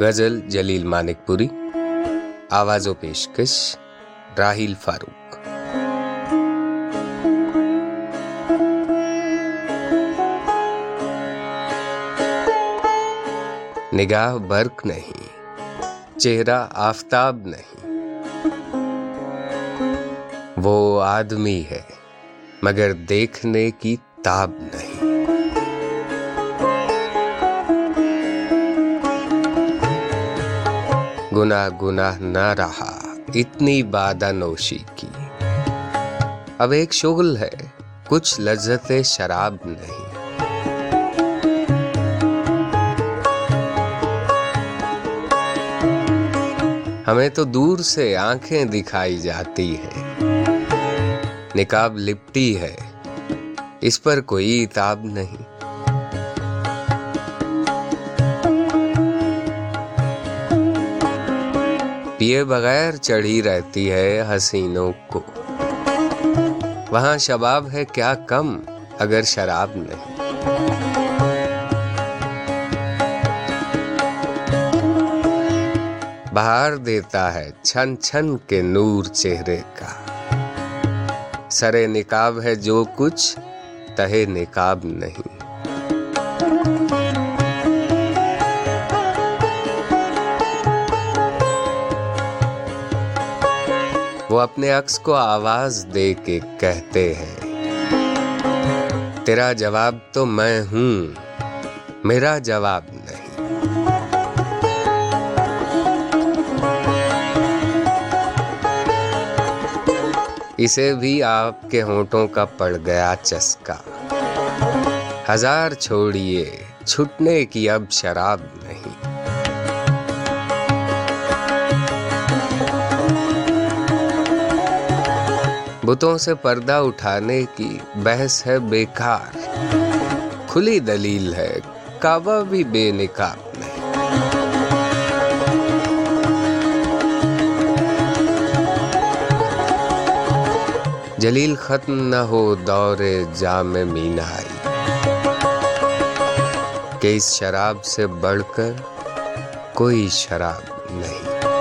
غزل جلیل مانک پوری آواز و پیشکش راہیل فاروق۔ نگاہ برق نہیں، چہرہ آفتاب نہیں۔ وہ آدمی ہے، مگر دیکھنے کی تاب نہیں۔ گناہ گناہ نہ رہا، اتنی بادہ نوشی کی۔ اب ایک شغل ہے، کچھ لذت شراب نہیں۔ ہمیں تو دور سے آنکھیں دکھائی جاتی ہیں۔ نکاب لپٹی ہے، اس پر کوئی اتاب نہیں۔ پیے بغیر چڑھی رہتی ہے حسینوں کو۔ وہاں شباب ہے کیا کم اگر شراب نہیں۔ بہار دیتا ہے چھن چھن کے نور چہرے کا۔ سرے نکاب ہے جو کچھ تہے نکاب نہیں۔ وہ اپنے عکس کو آواز دے کے کہتے ہیں۔ تیرا جواب تو میں ہوں، میرا جواب نہیں۔ اسے بھی آپ کے ہونٹوں کا پڑ گیا چسکا۔ ہزار چھوڑیے، چھٹنے کی اب شراب نہیں۔ بتوں سے پردہ اٹھانے کی بحث ہے بیکار۔ کھلی دلیل ہے، کعبہ بھی بے نکاب نہیں۔ جلیل ختم نہ ہو دور جام مینائی۔ کہ اس شراب سے بڑھ کر کوئی شراب نہیں۔